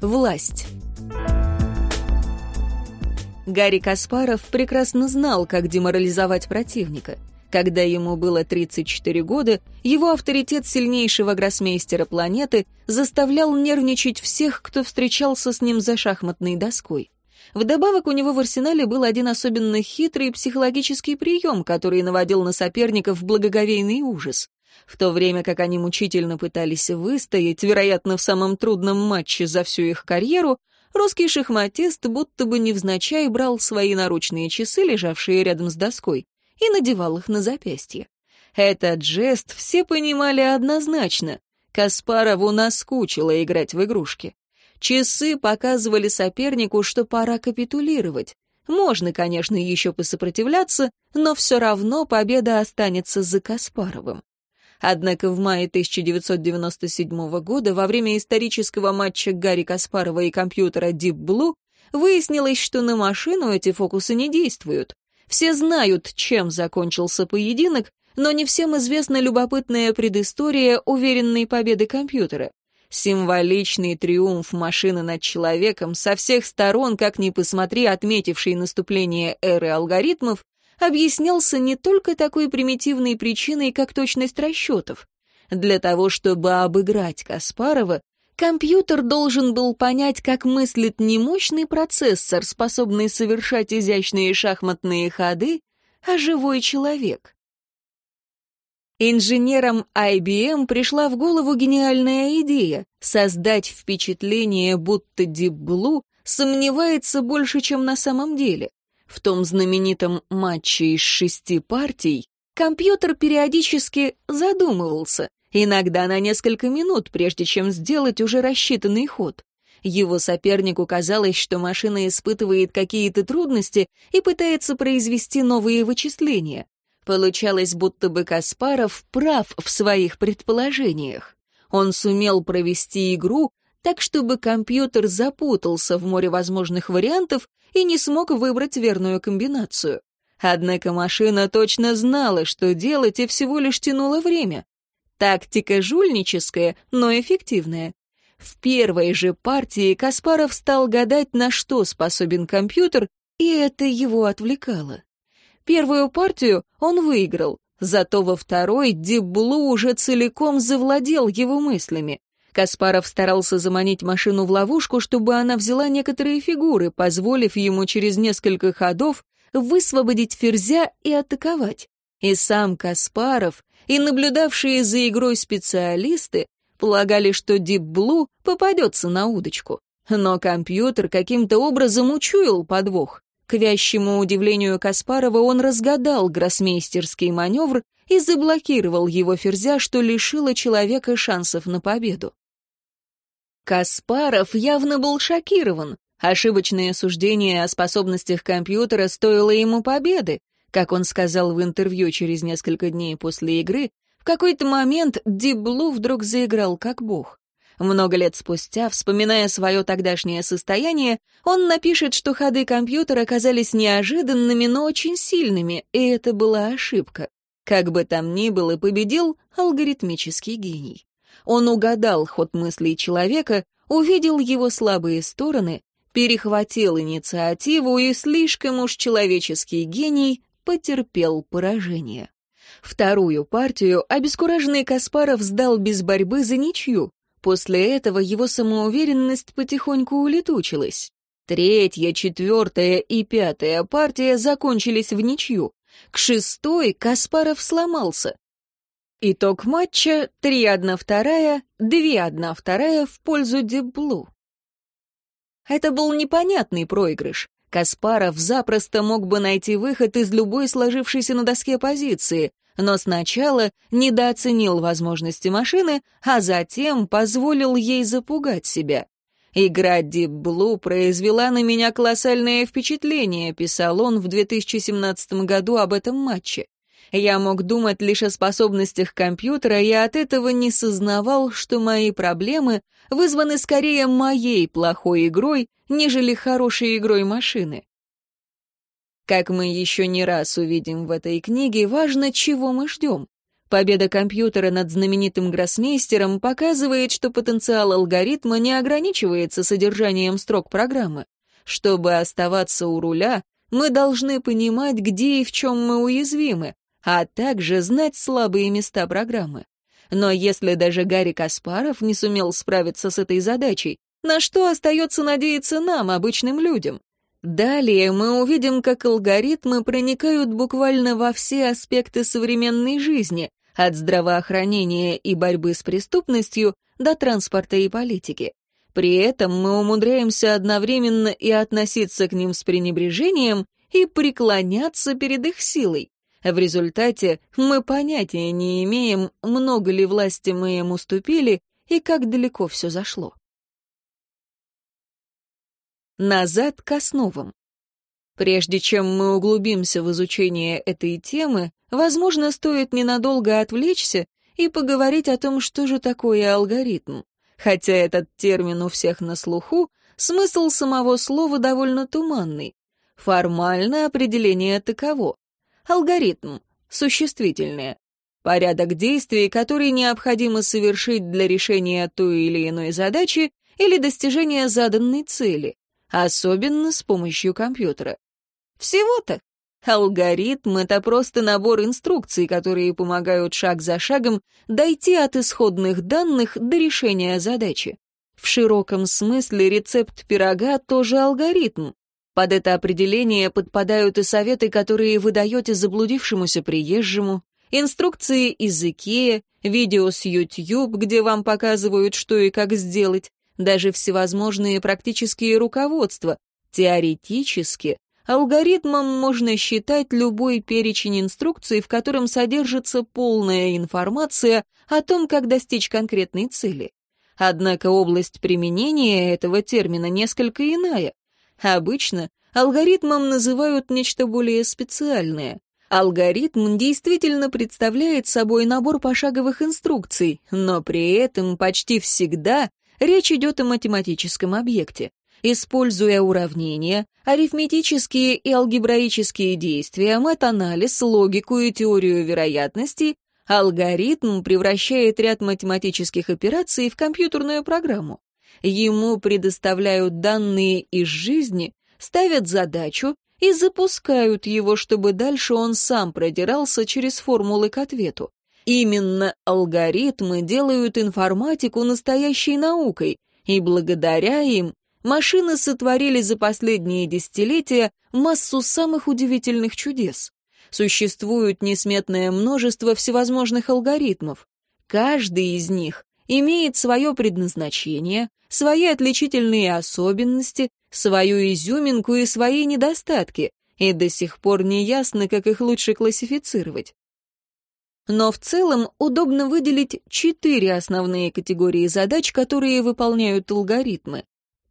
Власть. Гарри Каспаров прекрасно знал, как деморализовать противника. Когда ему было 34 года, его авторитет сильнейшего гроссмейстера планеты заставлял нервничать всех, кто встречался с ним за шахматной доской. Вдобавок у него в арсенале был один особенно хитрый психологический прием, который наводил на соперников благоговейный ужас. В то время как они мучительно пытались выстоять, вероятно, в самом трудном матче за всю их карьеру, русский шахматист будто бы невзначай брал свои наручные часы, лежавшие рядом с доской, и надевал их на запястье. Этот жест все понимали однозначно. Каспарову наскучило играть в игрушки. Часы показывали сопернику, что пора капитулировать. Можно, конечно, еще посопротивляться, но все равно победа останется за Каспаровым. Однако в мае 1997 года во время исторического матча Гарри Каспарова и компьютера Deep Blue выяснилось, что на машину эти фокусы не действуют. Все знают, чем закончился поединок, но не всем известна любопытная предыстория уверенной победы компьютера. Символичный триумф машины над человеком, со всех сторон, как ни посмотри, отметивший наступление эры алгоритмов, объяснялся не только такой примитивной причиной, как точность расчетов. Для того, чтобы обыграть Каспарова, компьютер должен был понять, как мыслит не мощный процессор, способный совершать изящные шахматные ходы, а живой человек. Инженерам IBM пришла в голову гениальная идея — создать впечатление, будто Deep Blue сомневается больше, чем на самом деле. В том знаменитом матче из шести партий компьютер периодически задумывался, иногда на несколько минут, прежде чем сделать уже рассчитанный ход. Его сопернику казалось, что машина испытывает какие-то трудности и пытается произвести новые вычисления. Получалось, будто бы Каспаров прав в своих предположениях. Он сумел провести игру так, чтобы компьютер запутался в море возможных вариантов и не смог выбрать верную комбинацию. Однако машина точно знала, что делать, и всего лишь тянула время. Тактика жульническая, но эффективная. В первой же партии Каспаров стал гадать, на что способен компьютер, и это его отвлекало. Первую партию он выиграл, зато во второй Дибблу уже целиком завладел его мыслями. Каспаров старался заманить машину в ловушку, чтобы она взяла некоторые фигуры, позволив ему через несколько ходов высвободить ферзя и атаковать. И сам Каспаров, и наблюдавшие за игрой специалисты полагали, что Дипблу попадется на удочку. Но компьютер каким-то образом учуял подвох. К вящему удивлению Каспарова он разгадал гроссмейстерский маневр и заблокировал его ферзя, что лишило человека шансов на победу. Каспаров явно был шокирован. Ошибочное суждение о способностях компьютера стоило ему победы. Как он сказал в интервью через несколько дней после игры, в какой-то момент Диблу вдруг заиграл как бог. Много лет спустя, вспоминая свое тогдашнее состояние, он напишет, что ходы компьютера оказались неожиданными, но очень сильными, и это была ошибка. Как бы там ни было, победил алгоритмический гений. Он угадал ход мыслей человека, увидел его слабые стороны, перехватил инициативу и слишком уж человеческий гений потерпел поражение. Вторую партию обескураженный Каспаров сдал без борьбы за ничью. После этого его самоуверенность потихоньку улетучилась. Третья, четвертая и пятая партия закончились в ничью. К шестой Каспаров сломался. Итог матча 3-1-2, 2-1-2 в пользу Деблу. Это был непонятный проигрыш. Каспаров запросто мог бы найти выход из любой сложившейся на доске позиции, но сначала недооценил возможности машины, а затем позволил ей запугать себя. «Игра Deep Blue произвела на меня колоссальное впечатление», писал он в 2017 году об этом матче. Я мог думать лишь о способностях компьютера и от этого не сознавал, что мои проблемы вызваны скорее моей плохой игрой, нежели хорошей игрой машины. Как мы еще не раз увидим в этой книге, важно, чего мы ждем. Победа компьютера над знаменитым гроссмейстером показывает, что потенциал алгоритма не ограничивается содержанием строк программы. Чтобы оставаться у руля, мы должны понимать, где и в чем мы уязвимы, а также знать слабые места программы. Но если даже Гарри Каспаров не сумел справиться с этой задачей, на что остается надеяться нам, обычным людям? Далее мы увидим, как алгоритмы проникают буквально во все аспекты современной жизни, от здравоохранения и борьбы с преступностью до транспорта и политики. При этом мы умудряемся одновременно и относиться к ним с пренебрежением, и преклоняться перед их силой. В результате мы понятия не имеем, много ли власти мы им уступили и как далеко все зашло. Назад к основам. Прежде чем мы углубимся в изучение этой темы, возможно, стоит ненадолго отвлечься и поговорить о том, что же такое алгоритм. Хотя этот термин у всех на слуху, смысл самого слова довольно туманный. Формальное определение таково. Алгоритм, существительное. Порядок действий, который необходимо совершить для решения той или иной задачи или достижения заданной цели, особенно с помощью компьютера. Всего-то. Алгоритм — это просто набор инструкций, которые помогают шаг за шагом дойти от исходных данных до решения задачи. В широком смысле рецепт пирога тоже алгоритм. Под это определение подпадают и советы, которые вы даете заблудившемуся приезжему, инструкции из Икея, видео с YouTube, где вам показывают, что и как сделать, даже всевозможные практические руководства. Теоретически Алгоритмом можно считать любой перечень инструкций, в котором содержится полная информация о том, как достичь конкретной цели. Однако область применения этого термина несколько иная. Обычно алгоритмом называют нечто более специальное. Алгоритм действительно представляет собой набор пошаговых инструкций, но при этом почти всегда речь идет о математическом объекте. Используя уравнения, арифметические и алгебраические действия, мет-анализ, логику и теорию вероятности, алгоритм превращает ряд математических операций в компьютерную программу. Ему предоставляют данные из жизни, ставят задачу и запускают его, чтобы дальше он сам продирался через формулы к ответу. Именно алгоритмы делают информатику настоящей наукой, и благодаря им машины сотворили за последние десятилетия массу самых удивительных чудес. Существует несметное множество всевозможных алгоритмов. Каждый из них имеет свое предназначение, свои отличительные особенности, свою изюминку и свои недостатки, и до сих пор не ясно, как их лучше классифицировать. Но в целом удобно выделить четыре основные категории задач, которые выполняют алгоритмы.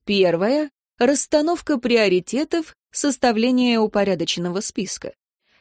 Первое — расстановка приоритетов, составление упорядоченного списка.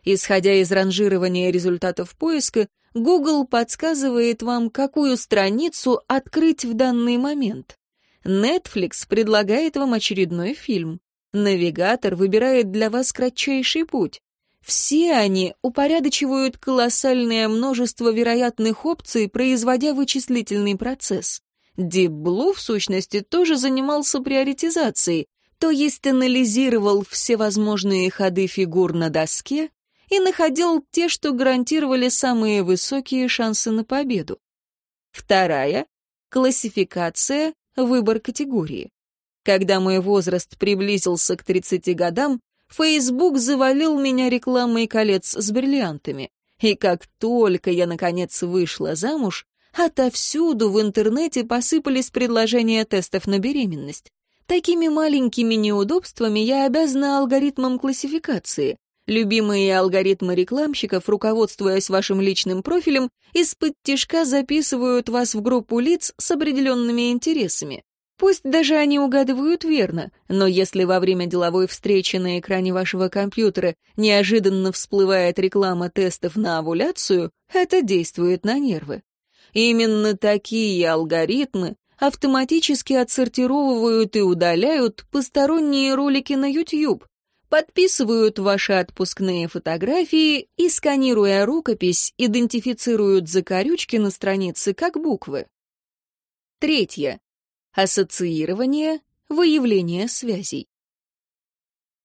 Исходя из ранжирования результатов поиска, Google подсказывает вам, какую страницу открыть в данный момент. Netflix предлагает вам очередной фильм. Навигатор выбирает для вас кратчайший путь. Все они упорядочивают колоссальное множество вероятных опций, производя вычислительный процесс. Deep Blue, в сущности, тоже занимался приоритизацией, то есть анализировал все возможные ходы фигур на доске и находил те, что гарантировали самые высокие шансы на победу. Вторая — классификация, выбор категории. Когда мой возраст приблизился к 30 годам, Facebook завалил меня рекламой колец с бриллиантами. И как только я, наконец, вышла замуж, Отовсюду в интернете посыпались предложения тестов на беременность. Такими маленькими неудобствами я обязана алгоритмам классификации. Любимые алгоритмы рекламщиков, руководствуясь вашим личным профилем, из-под тишка записывают вас в группу лиц с определенными интересами. Пусть даже они угадывают верно, но если во время деловой встречи на экране вашего компьютера неожиданно всплывает реклама тестов на овуляцию, это действует на нервы. Именно такие алгоритмы автоматически отсортировывают и удаляют посторонние ролики на YouTube. подписывают ваши отпускные фотографии и, сканируя рукопись, идентифицируют закорючки на странице как буквы. Третье. Ассоциирование, выявление связей.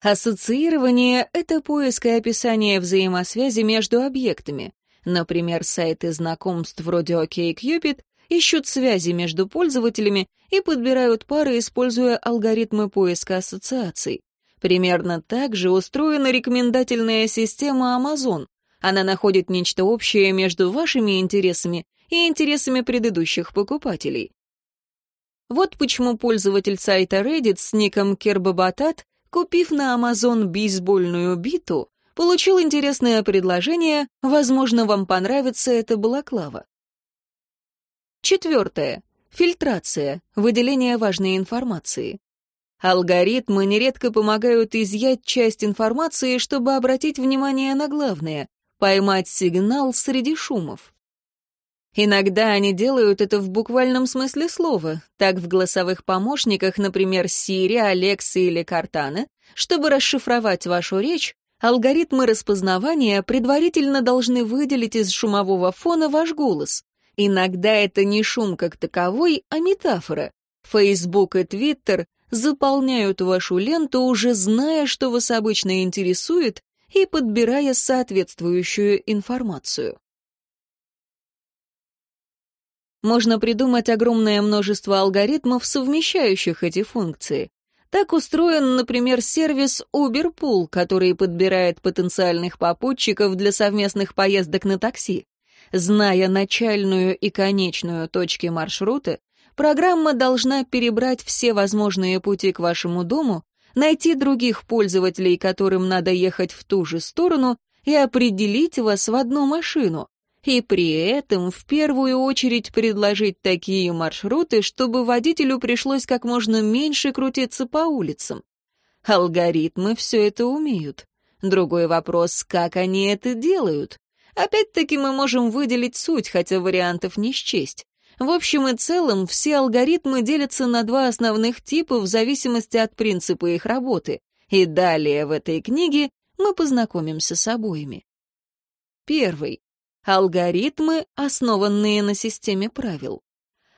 Ассоциирование — это поиск и описание взаимосвязи между объектами. Например, сайты знакомств вроде OkCupid ищут связи между пользователями и подбирают пары, используя алгоритмы поиска ассоциаций. Примерно так же устроена рекомендательная система Amazon. Она находит нечто общее между вашими интересами и интересами предыдущих покупателей. Вот почему пользователь сайта Reddit с ником Кербабатат, купив на Amazon бейсбольную биту, получил интересное предложение, возможно, вам понравится эта балаклава. Четвертое. Фильтрация, выделение важной информации. Алгоритмы нередко помогают изъять часть информации, чтобы обратить внимание на главное — поймать сигнал среди шумов. Иногда они делают это в буквальном смысле слова, так в голосовых помощниках, например, Siri, Alexa или Cortana, чтобы расшифровать вашу речь, алгоритмы распознавания предварительно должны выделить из шумового фона ваш голос. Иногда это не шум как таковой, а метафора. Facebook и Twitter заполняют вашу ленту, уже зная, что вас обычно интересует, и подбирая соответствующую информацию. Можно придумать огромное множество алгоритмов, совмещающих эти функции. Так устроен, например, сервис Uberpool, который подбирает потенциальных попутчиков для совместных поездок на такси. Зная начальную и конечную точки маршрута, программа должна перебрать все возможные пути к вашему дому, найти других пользователей, которым надо ехать в ту же сторону, и определить вас в одну машину, и при этом в первую очередь предложить такие маршруты, чтобы водителю пришлось как можно меньше крутиться по улицам. Алгоритмы все это умеют. Другой вопрос, как они это делают. Опять-таки мы можем выделить суть, хотя вариантов не счесть. В общем и целом, все алгоритмы делятся на два основных типа в зависимости от принципа их работы. И далее в этой книге мы познакомимся с обоими. Первый. Алгоритмы, основанные на системе правил.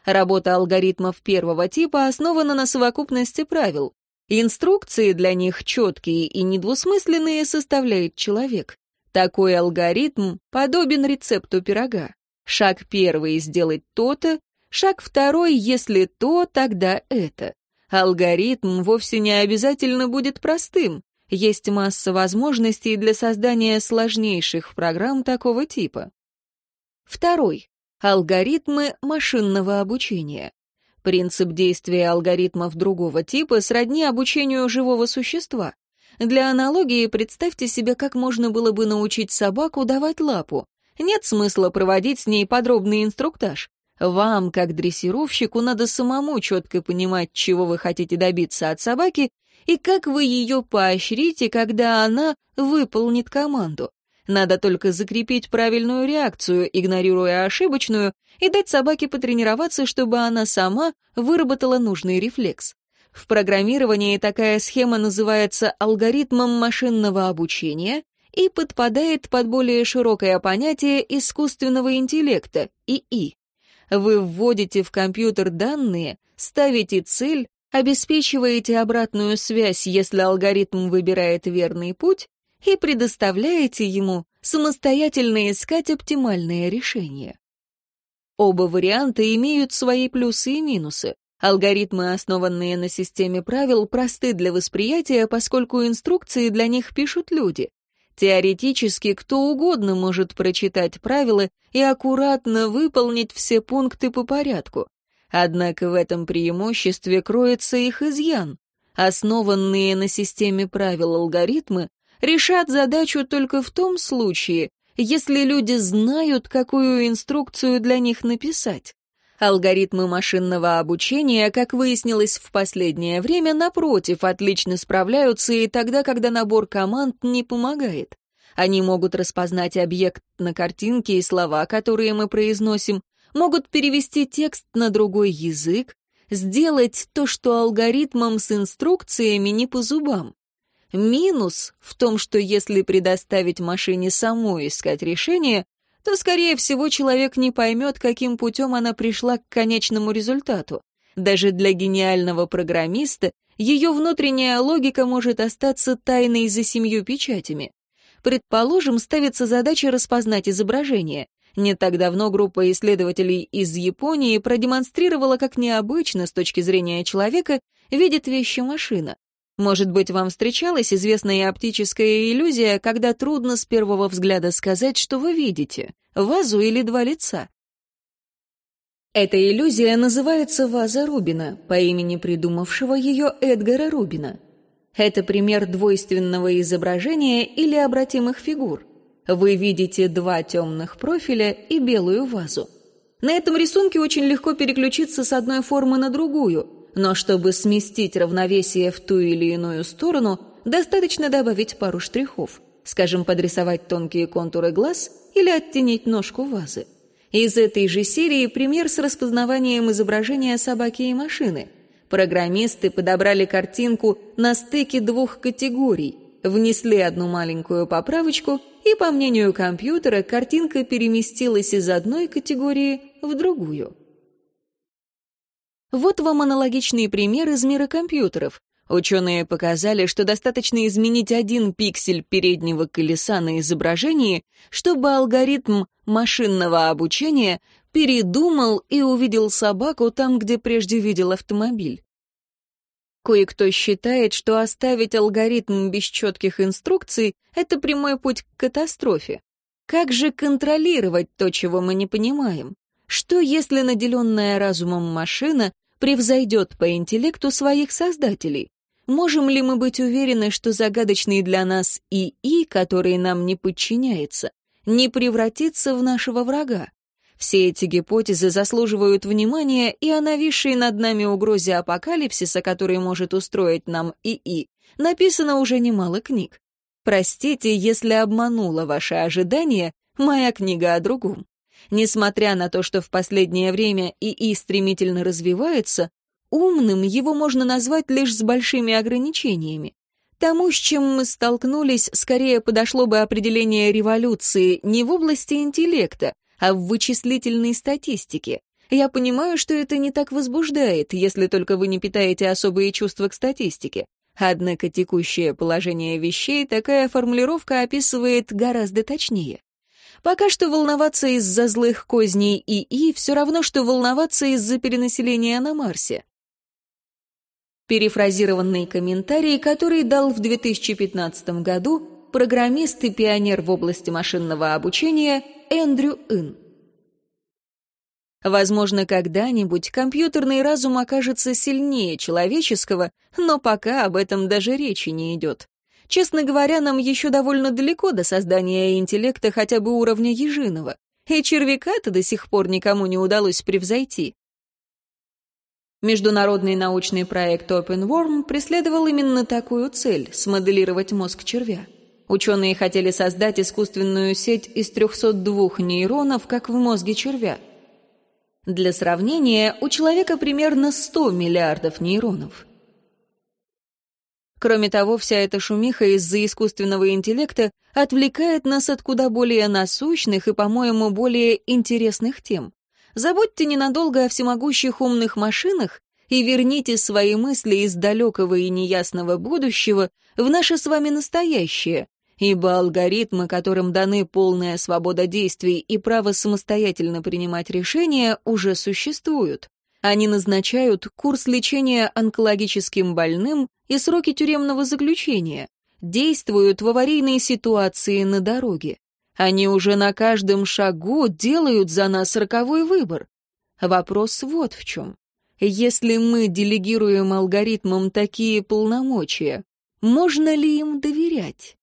Работа алгоритмов первого типа основана на совокупности правил. Инструкции для них четкие и недвусмысленные составляет человек. Такой алгоритм подобен рецепту пирога. Шаг первый — сделать то-то, шаг второй — если то, тогда это. Алгоритм вовсе не обязательно будет простым. Есть масса возможностей для создания сложнейших программ такого типа. Второй. Алгоритмы машинного обучения. Принцип действия алгоритмов другого типа сродни обучению живого существа. Для аналогии представьте себе, как можно было бы научить собаку давать лапу. Нет смысла проводить с ней подробный инструктаж. Вам, как дрессировщику, надо самому четко понимать, чего вы хотите добиться от собаки и как вы ее поощрите, когда она выполнит команду. Надо только закрепить правильную реакцию, игнорируя ошибочную, и дать собаке потренироваться, чтобы она сама выработала нужный рефлекс. В программировании такая схема называется алгоритмом машинного обучения и подпадает под более широкое понятие искусственного интеллекта, ИИ. Вы вводите в компьютер данные, ставите цель, обеспечиваете обратную связь, если алгоритм выбирает верный путь, и предоставляете ему самостоятельно искать оптимальное решение. Оба варианта имеют свои плюсы и минусы. Алгоритмы, основанные на системе правил, просты для восприятия, поскольку инструкции для них пишут люди. Теоретически кто угодно может прочитать правила и аккуратно выполнить все пункты по порядку. Однако в этом преимуществе кроется их изъян. Основанные на системе правил алгоритмы решат задачу только в том случае, если люди знают, какую инструкцию для них написать. Алгоритмы машинного обучения, как выяснилось в последнее время, напротив, отлично справляются и тогда, когда набор команд не помогает. Они могут распознать объект на картинке и слова, которые мы произносим, могут перевести текст на другой язык, сделать то, что алгоритмам с инструкциями не по зубам. Минус в том, что если предоставить машине самой искать решение, то, скорее всего, человек не поймет, каким путем она пришла к конечному результату. Даже для гениального программиста ее внутренняя логика может остаться тайной за семью печатями. Предположим, ставится задача распознать изображение. Не так давно группа исследователей из Японии продемонстрировала, как необычно с точки зрения человека видит вещи машина. Может быть, вам встречалась известная оптическая иллюзия, когда трудно с первого взгляда сказать, что вы видите — вазу или два лица. Эта иллюзия называется ваза Рубина, по имени придумавшего ее Эдгара Рубина. Это пример двойственного изображения или обратимых фигур. Вы видите два темных профиля и белую вазу. На этом рисунке очень легко переключиться с одной формы на другую, но чтобы сместить равновесие в ту или иную сторону, достаточно добавить пару штрихов, скажем, подрисовать тонкие контуры глаз или оттенить ножку вазы. Из этой же серии пример с распознаванием изображения собаки и машины. Программисты подобрали картинку на стыке двух категорий, внесли одну маленькую поправочку, и, по мнению компьютера, картинка переместилась из одной категории в другую. Вот вам аналогичный пример из мира компьютеров. Ученые показали, что достаточно изменить один пиксель переднего колеса на изображении, чтобы алгоритм машинного обучения передумал и увидел собаку там, где прежде видел автомобиль. Кое-кто считает, что оставить алгоритм без четких инструкций — это прямой путь к катастрофе. Как же контролировать то, чего мы не понимаем? Что, если наделенная разумом машина превзойдет по интеллекту своих создателей? Можем ли мы быть уверены, что загадочный для нас ИИ, который нам не подчиняется, не превратится в нашего врага? Все эти гипотезы заслуживают внимания, и о нависшей над нами угрозе апокалипсиса, который может устроить нам ИИ, написано уже немало книг. Простите, если обманула ваши ожидания, моя книга о другом. Несмотря на то, что в последнее время ИИ стремительно развивается, Умным его можно назвать лишь с большими ограничениями. Тому, с чем мы столкнулись, скорее подошло бы определение революции не в области интеллекта, а в вычислительной статистике. Я понимаю, что это не так возбуждает, если только вы не питаете особые чувства к статистике. Однако текущее положение вещей такая формулировка описывает гораздо точнее. Пока что волноваться из-за злых козней ИИ все равно, что волноваться из-за перенаселения на Марсе перефразированный комментарий, который дал в 2015 году программист и пионер в области машинного обучения Эндрю Ин. Возможно, когда-нибудь компьютерный разум окажется сильнее человеческого, но пока об этом даже речи не идет. Честно говоря, нам еще довольно далеко до создания интеллекта хотя бы уровня ежиного, и червяка-то до сих пор никому не удалось превзойти. Международный научный проект OpenWorm преследовал именно такую цель — смоделировать мозг червя. Ученые хотели создать искусственную сеть из 302 нейронов, как в мозге червя. Для сравнения, у человека примерно 100 миллиардов нейронов. Кроме того, вся эта шумиха из-за искусственного интеллекта отвлекает нас от куда более насущных и, по-моему, более интересных тем. Забудьте ненадолго о всемогущих умных машинах и верните свои мысли из далекого и неясного будущего в наше с вами настоящее, ибо алгоритмы, которым даны полная свобода действий и право самостоятельно принимать решения, уже существуют. Они назначают курс лечения онкологическим больным и сроки тюремного заключения, действуют в аварийной ситуации на дороге. Они уже на каждом шагу делают за нас роковой выбор. Вопрос вот в чем. Если мы делегируем алгоритмам такие полномочия, можно ли им доверять?